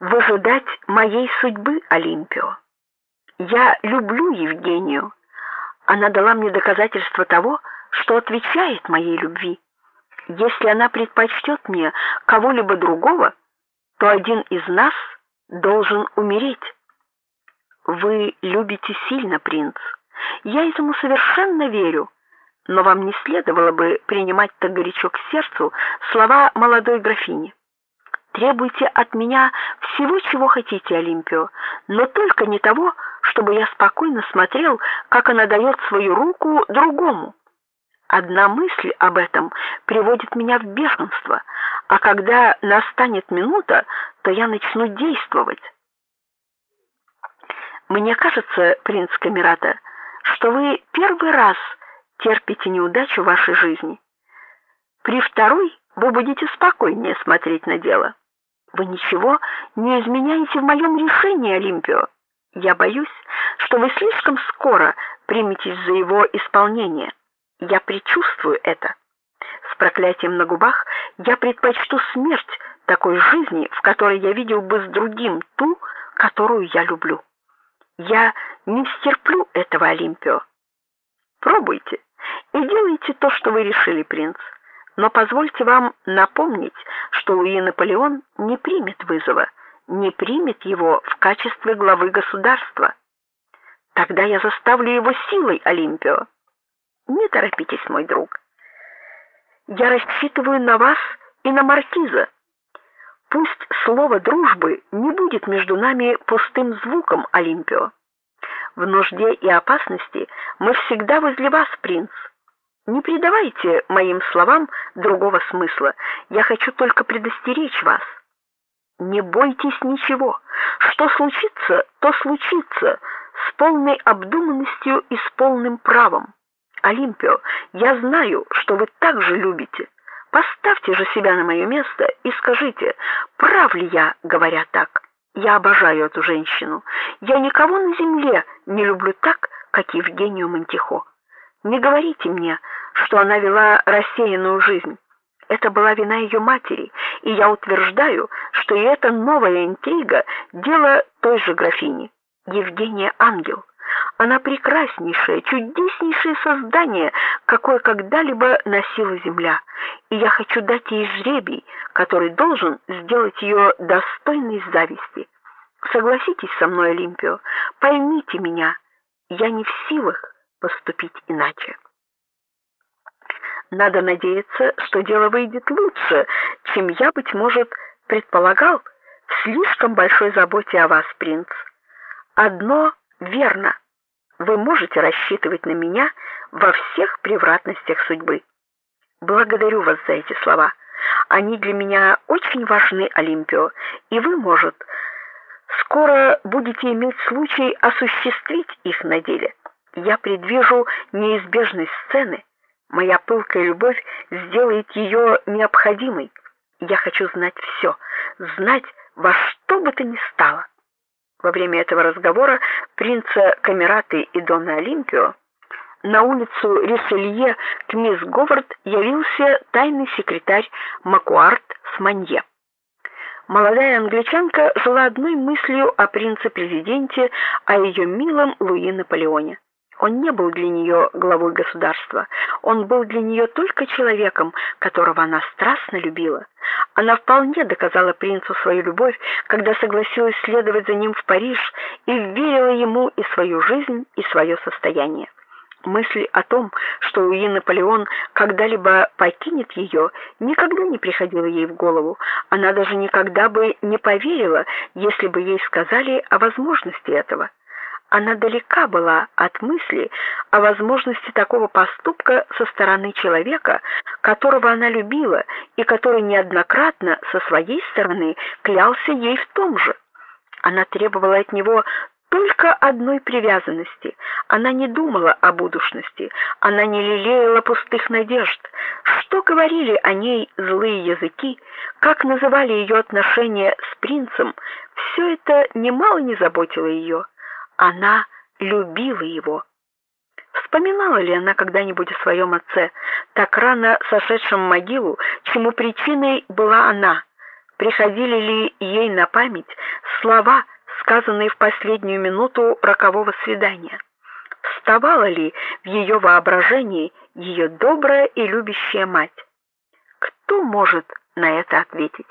выжидать моей судьбы, Олимпио. Я люблю Евгению. Она дала мне доказательство того, что отвечает моей любви. Если она предпочтет мне кого-либо другого, то один из нас должен умереть. Вы любите сильно, принц. Я этому совершенно верю. Но вам не следовало бы принимать так горячо к сердцу слова молодой графини. Требуйте от меня всего, чего хотите, Олимпио, но только не того, чтобы я спокойно смотрел, как она дает свою руку другому. Одна мысль об этом приводит меня в бешенство, а когда настанет минута, то я начну действовать. Мне кажется, принц Камерата, что вы первый раз терпите неудачу в вашей жизни. При второй вы будете спокойнее смотреть на дело. Вы ничего не изменяете в моем решении, Олимпио. Я боюсь, что вы слишком скоро приметесь за его исполнение. Я предчувствую это. С проклятием на губах я предпочту смерть такой жизни, в которой я видел бы с другим ту, которую я люблю. Я не стерплю этого, Олимпио. Пробуйте и делайте то, что вы решили, принц. Но позвольте вам напомнить, что Луи Наполеон не примет вызова, не примет его в качестве главы государства. Тогда я заставлю его силой, Олимпио. Не торопитесь, мой друг. Я рассчитываю на вас и на маркиза. Пусть слово дружбы не будет между нами пустым звуком, Олимпио. В нужде и опасности мы всегда возле вас, принц. Не придавайте моим словам другого смысла. Я хочу только предостеречь вас. Не бойтесь ничего. Что случится, то случится с полной обдуманностью и с полным правом. Олимпио, я знаю, что вы так же любите. Поставьте же себя на мое место и скажите, прав ли я, говоря так. Я обожаю эту женщину. Я никого на земле не люблю так, как Евгению Монтихо. Не говорите мне, что она вела рассеянную жизнь. Это была вина ее матери, и я утверждаю, что и эта новая интрига дело той же графини. Евгения ангел. Она прекраснейшее, чудеснейшее создание, какое когда-либо носила земля. И я хочу дать ей жребий, который должен сделать ее достойной зависти. Согласитесь со мной, Олимпио, поймите меня. Я не в силах поступить иначе. Надо надеяться, что дело выйдет лучше, чем я быть может предполагал в слишком большой заботе о вас, принц. Одно верно. Вы можете рассчитывать на меня во всех превратностях судьбы. Благодарю вас за эти слова. Они для меня очень важны, Олимпио, и вы, может, скоро будете иметь случай осуществить их на деле. Я предвижу неизбежность сцены. Моя пылкая любовь сделает ее необходимой. Я хочу знать все, знать во что бы то ни стало. Во время этого разговора принца Камераты и дона Олимпио на улицу Риселье к мисс Говард явился тайный секретарь Макуарт с Манье. Молодая англичанка жила одной мыслью о принце-президенте, о ее милом Луи Наполеоне. Он не был для нее главой государства, он был для нее только человеком, которого она страстно любила. Она вполне доказала принцу свою любовь, когда согласилась следовать за ним в Париж и верила ему и свою жизнь, и свое состояние. Мысль о том, что Луи Наполеон когда-либо покинет ее, никогда не приходила ей в голову. Она даже никогда бы не поверила, если бы ей сказали о возможности этого. Она далека была от мысли о возможности такого поступка со стороны человека, которого она любила и который неоднократно со своей стороны клялся ей в том же. Она требовала от него только одной привязанности. Она не думала о будущности, она не лелеяла пустых надежд. Что говорили о ней злые языки, как называли ее отношения с принцем, все это немало не заботило ее. Она любила его. Вспоминала ли она когда-нибудь о своем отце, так рано сошедшем в могилу, чему причиной была она? приходили ли ей на память слова, сказанные в последнюю минуту рокового свидания? Вставала ли в ее воображении ее добрая и любящая мать? Кто может на это ответить?